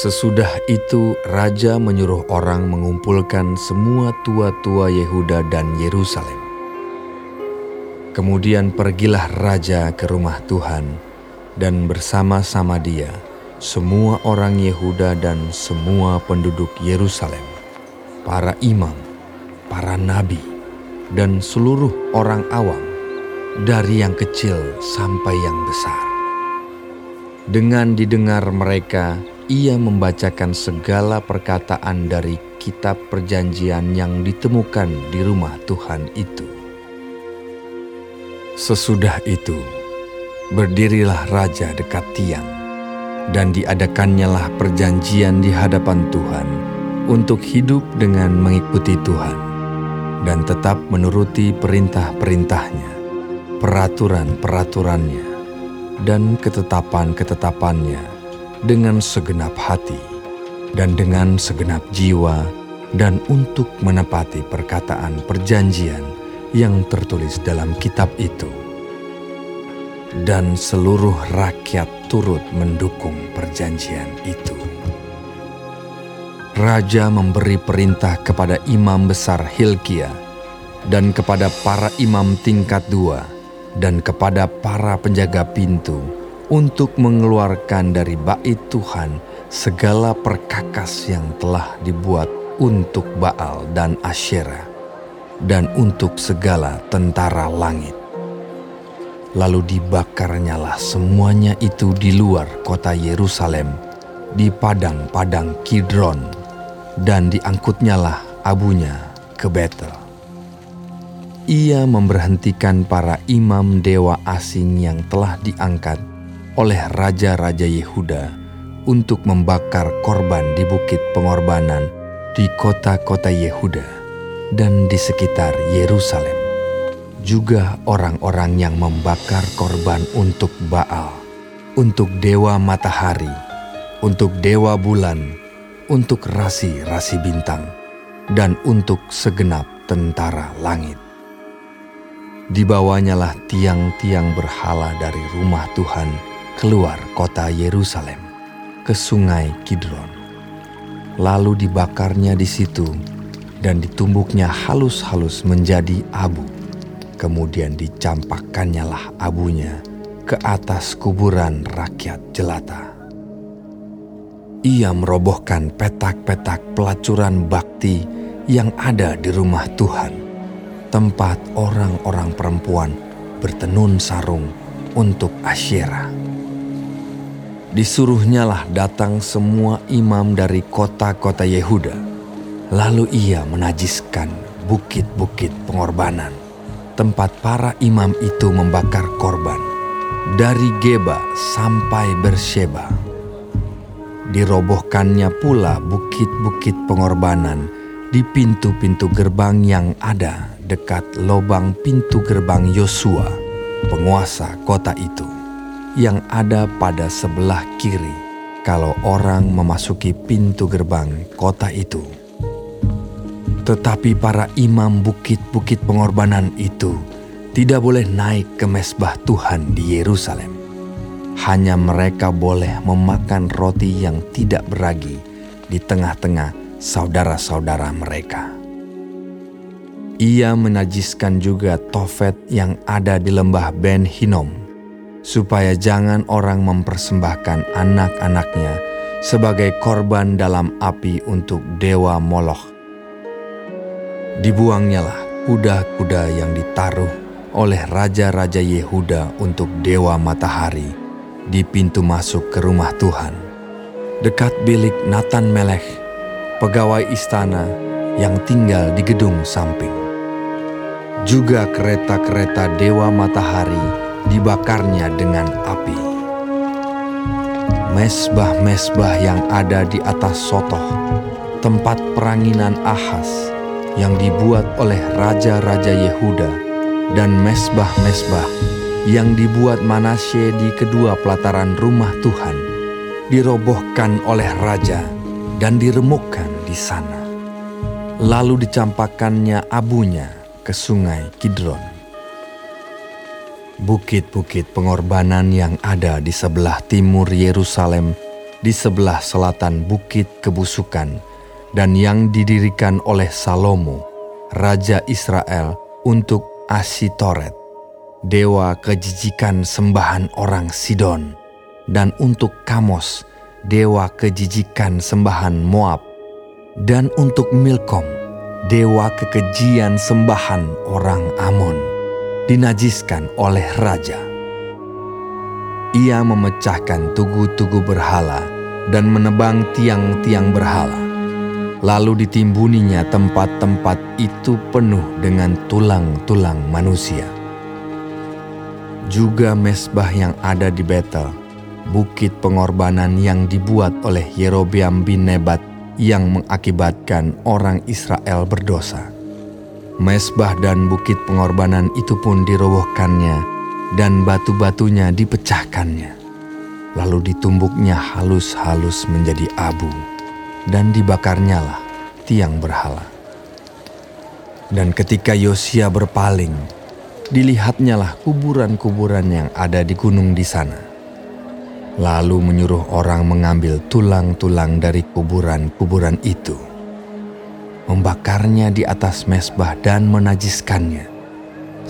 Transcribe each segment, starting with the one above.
Sesudah itu, raja menyuruh orang mengumpulkan semua tua-tua Yehuda dan Yerusalem. Kemudian pergilah raja ke rumah Tuhan, dan bersama-sama dia semua orang Yehuda dan semua penduduk Yerusalem, para imam, para nabi, dan seluruh orang awam, dari yang kecil sampai yang besar. Dengan didengar mereka, ia membacakan segala perkataan dari kitab perjanjian yang ditemukan di rumah Tuhan itu. Sesudah itu, berdirilah raja dekat tiang, dan diadakannya perjanjian di hadapan Tuhan untuk hidup dengan mengikuti Tuhan, dan tetap menuruti perintah-perintahnya, peraturan-peraturannya, dan ketetapan-ketetapannya dengan segenap hati dan dengan segenap jiwa dan untuk menepati perkataan perjanjian yang tertulis dalam kitab itu. Dan seluruh rakyat turut mendukung perjanjian itu. Raja memberi perintah kepada imam besar Hilkia dan kepada para imam tingkat dua dan kepada para penjaga pintu untuk mengeluarkan dari bait Tuhan segala perkakas yang telah dibuat untuk Baal dan Asyera dan untuk segala tentara langit. Lalu dibakarnyalah semuanya itu di luar kota Yerusalem, di padang-padang Kidron, dan diangkutnyalah abunya ke Betel. Ia memberhentikan para imam dewa asing yang telah diangkat oleh raja-raja Yehuda untuk membakar korban di bukit pengorbanan di kota-kota Yehuda dan di sekitar Yerusalem. Juga orang-orang yang membakar korban untuk Baal, untuk dewa matahari, untuk dewa bulan, untuk rasi-rasi bintang, dan untuk segenap tentara langit. Dibawanyalah tiang-tiang berhala dari rumah Tuhan keluar kota Yerusalem ke sungai Kidron. Lalu dibakarnya di situ dan ditumbuknya halus-halus menjadi abu. Kemudian dicampakkannya lah abunya ke atas kuburan rakyat jelata. Ia merobohkan petak-petak pelacuran bakti yang ada di rumah Tuhan, tempat orang-orang perempuan bertenun sarung untuk Asyera. Disuruhnyalah datang semua imam dari kota-kota Yehuda. Lalu ia menajiskan bukit-bukit pengorbanan, tempat para imam itu membakar korban, dari Geba sampai Bersheba. Dirobohkannya pula bukit-bukit pengorbanan di pintu-pintu gerbang yang ada dekat lobang pintu gerbang Yosua, penguasa kota itu yang ada pada sebelah kiri kalau orang memasuki pintu gerbang kota itu. Tetapi para imam bukit-bukit pengorbanan itu tidak boleh naik ke mesbah Tuhan di Yerusalem. Hanya mereka boleh memakan roti yang tidak beragi di tengah-tengah saudara-saudara mereka. Ia menajiskan juga Tofet yang ada di lembah Ben Hinom supaya jangan orang mempersembahkan anak-anaknya sebagai korban dalam api untuk dewa Moloch. Dibuangnyalah kuda-kuda yang ditaruh oleh raja-raja Yehuda untuk dewa matahari di pintu masuk ke rumah Tuhan, dekat bilik Nathan Melech, pegawai istana yang tinggal di gedung samping. Juga kereta-kereta dewa matahari dibakarnya dengan api. Mesbah-mesbah yang ada di atas sotoh, tempat peranginan Ahas yang dibuat oleh raja-raja Yehuda, dan mesbah-mesbah yang dibuat Manasye di kedua pelataran rumah Tuhan, dirobohkan oleh raja dan diremukkan di sana. Lalu dicampakkannya abunya ke sungai Kidron bukit-bukit pengorbanan yang ada di sebelah timur Yerusalem di sebelah selatan Bukit Kebusukan dan yang didirikan oleh Salomo, Raja Israel untuk Asitoret, dewa kejijikan sembahan orang Sidon, dan untuk Kamos, dewa kejijikan sembahan Moab, dan untuk Milkom, dewa kekejian sembahan orang Amon, dinajiskan oleh raja ia memecahkan tugu-tugu berhala dan menebang tiang-tiang berhala. Lalu ditimbuninya tempat-tempat itu penuh dengan tulang-tulang manusia. Juga mesbah yang ada di Betel, bukit pengorbanan yang dibuat oleh Yerobeam bin Nebat yang mengakibatkan orang Israel berdosa. Mesbah dan bukit pengorbanan itu pun dirobohkannya dan batu-batunya dipecahkannya. Lalu ditumbuknya halus-halus menjadi abu, dan dibakarnyalah tiang berhala. Dan ketika Yosia berpaling, dilihatnyalah kuburan-kuburan yang ada di gunung di sana. Lalu menyuruh orang mengambil tulang-tulang dari kuburan-kuburan itu, membakarnya di atas mesbah dan menajiskannya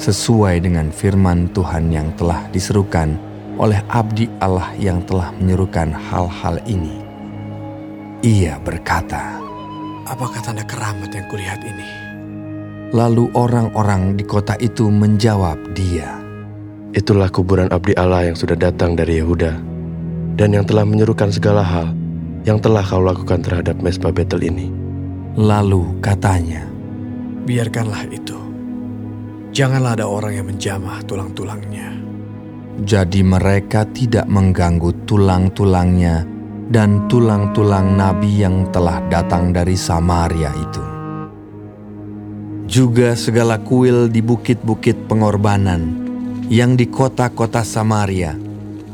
sesuai dengan firman Tuhan yang telah diserukan oleh abdi Allah yang telah menyerukan hal-hal ini. Ia berkata, Apakah tanda keramat yang kulihat ini? Lalu orang-orang di kota itu menjawab dia, Itulah kuburan abdi Allah yang sudah datang dari Yehuda, dan yang telah menyerukan segala hal yang telah kau lakukan terhadap Mesbah Betel ini. Lalu katanya, Biarkanlah itu Janganlah ada orang yang menjamah tulang-tulangnya. Jadi mereka tidak mengganggu tulang-tulangnya dan tulang-tulang nabi yang telah datang dari Samaria itu. Juga segala kuil di bukit-bukit pengorbanan yang di kota-kota Samaria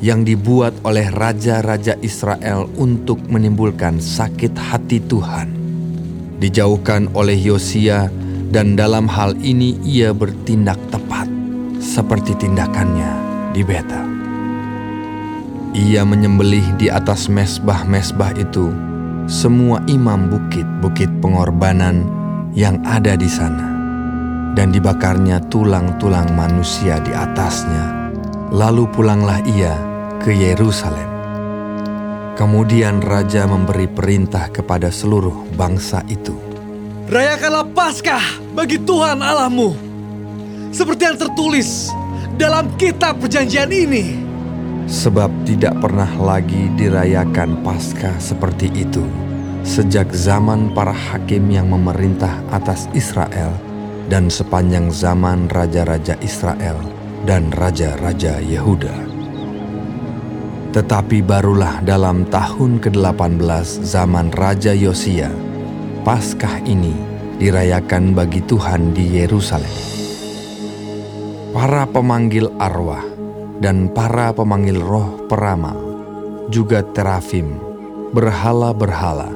yang dibuat oleh raja-raja Israel untuk menimbulkan sakit hati Tuhan. Dijauhkan oleh Yosia dan dalam hal ini ia bertindak tepat seperti tindakannya di Betel. Ia menyembelih di atas mesbah-mesbah itu semua imam bukit-bukit pengorbanan yang ada di sana dan dibakarnya tulang-tulang manusia di atasnya. Lalu pulanglah ia ke Yerusalem. Kemudian raja memberi perintah kepada seluruh bangsa itu Rayakanlah Paskah bagi Tuhan Allahmu. Seperti yang tertulis dalam kitab perjanjian ini. Sebab tidak pernah lagi dirayakan Paskah seperti itu sejak zaman para hakim yang memerintah atas Israel dan sepanjang zaman raja-raja Israel dan raja-raja Yehuda. Tetapi barulah dalam tahun ke-18 zaman Raja Yosia, Paskah ini dirayakan bagi Tuhan di Yerusalem. Para pemanggil arwah dan para pemanggil roh peramal, juga terafim, berhala-berhala,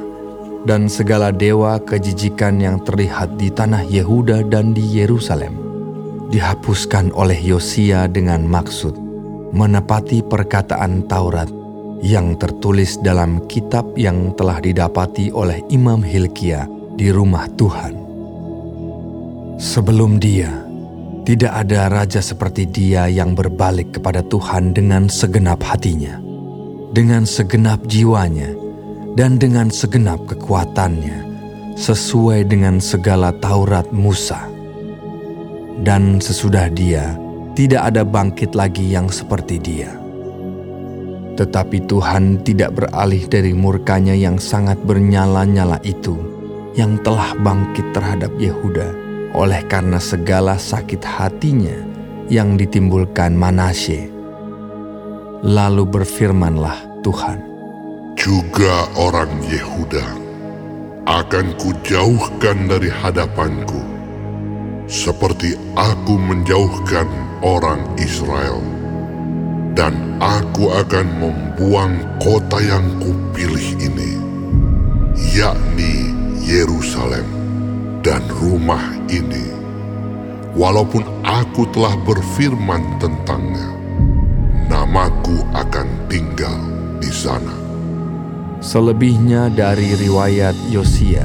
dan segala dewa kejijikan yang terlihat di tanah Yehuda dan di Yerusalem, dihapuskan oleh Yosia dengan maksud menepati perkataan Taurat yang tertulis dalam kitab yang telah didapati oleh Imam Hilkia di rumah Tuhan. Sebelum dia, tidak ada raja seperti dia yang berbalik kepada Tuhan dengan segenap hatinya, dengan segenap jiwanya, dan dengan segenap kekuatannya, sesuai dengan segala Taurat Musa. Dan sesudah dia, tidak ada bangkit lagi yang seperti dia tetapi Tuhan tidak beralih dari murkanya yang sangat bernyala-nyala itu, yang telah bangkit terhadap Yehuda, oleh karena segala sakit hatinya yang ditimbulkan Manasye. Lalu berfirmanlah Tuhan, Juga orang Yehuda akan kujauhkan dari hadapanku, seperti aku menjauhkan orang Israel dan aku akan membuang kota yang kupilih ini, yakni Yerusalem dan rumah ini. Walaupun aku telah berfirman tentangnya, namaku akan tinggal di sana. Selebihnya dari riwayat Yosia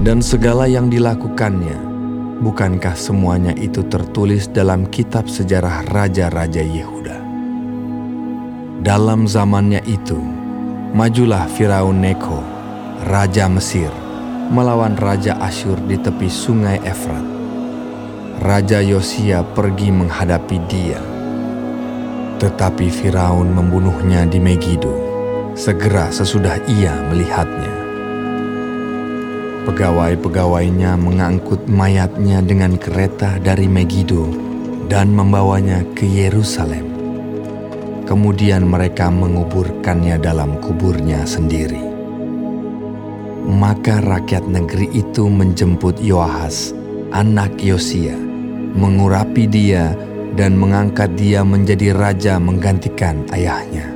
dan segala yang dilakukannya, bukankah semuanya itu tertulis dalam kitab sejarah raja-raja Yehuda? Dalam zamannya itu, majulah Firaun Neko, raja Mesir, melawan raja Asyur di tepi sungai Efrat. Raja Yosia pergi menghadapi dia. Tetapi Firaun membunuhnya di Megiddo segera sesudah ia melihatnya. Pegawai-pegawainya mengangkut mayatnya dengan kereta dari Megiddo dan membawanya ke Yerusalem. Kemudian mereka menguburkannya dalam kuburnya sendiri. Maka rakyat negeri itu menjemput Yoahas, anak Yosia, mengurapi dia dan mengangkat dia menjadi raja menggantikan ayahnya.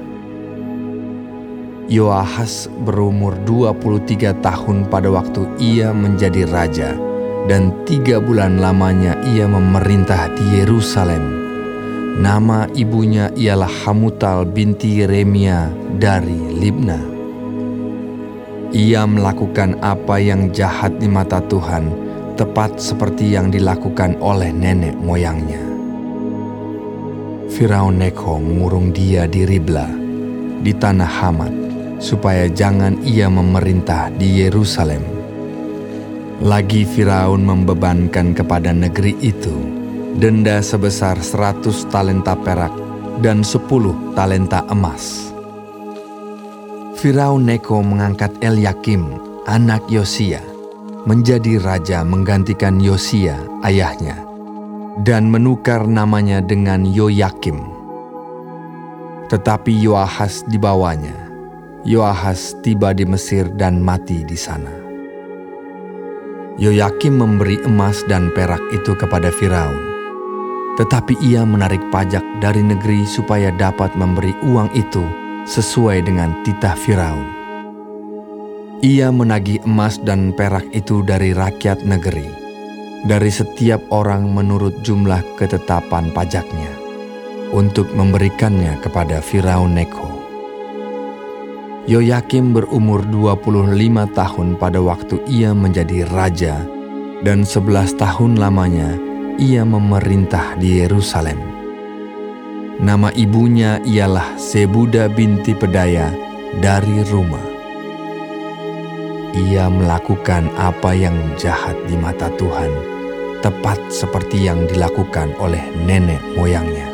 Yoahas berumur 23 tahun pada waktu ia menjadi raja dan tiga bulan lamanya ia memerintah di Yerusalem. Nama ibunya ialah Hamutal binti Yeremia dari Libna. Ia melakukan apa yang jahat di mata Tuhan, tepat seperti yang dilakukan oleh nenek moyangnya. Firaun Neko mengurung dia di Ribla, di tanah Hamat, supaya jangan ia memerintah di Yerusalem. Lagi Firaun membebankan kepada negeri itu denda sebesar seratus talenta perak dan sepuluh talenta emas. Firaun Neko mengangkat Eliakim, anak Yosia, menjadi raja menggantikan Yosia, ayahnya, dan menukar namanya dengan Yoyakim. Tetapi Yoahas dibawanya Yoahas tiba di Mesir dan mati di sana. Yoyakim memberi emas dan perak itu kepada Firaun, tetapi ia menarik pajak dari negeri supaya dapat memberi uang itu sesuai dengan titah Firaun. Ia menagih emas dan perak itu dari rakyat negeri, dari setiap orang menurut jumlah ketetapan pajaknya, untuk memberikannya kepada Firaun Neko. Yoyakim berumur 25 tahun pada waktu ia menjadi raja dan 11 tahun lamanya ia memerintah di Yerusalem. Nama ibunya ialah Sebuda binti Pedaya dari rumah. Ia melakukan apa yang jahat di mata Tuhan, tepat seperti yang dilakukan oleh nenek moyangnya.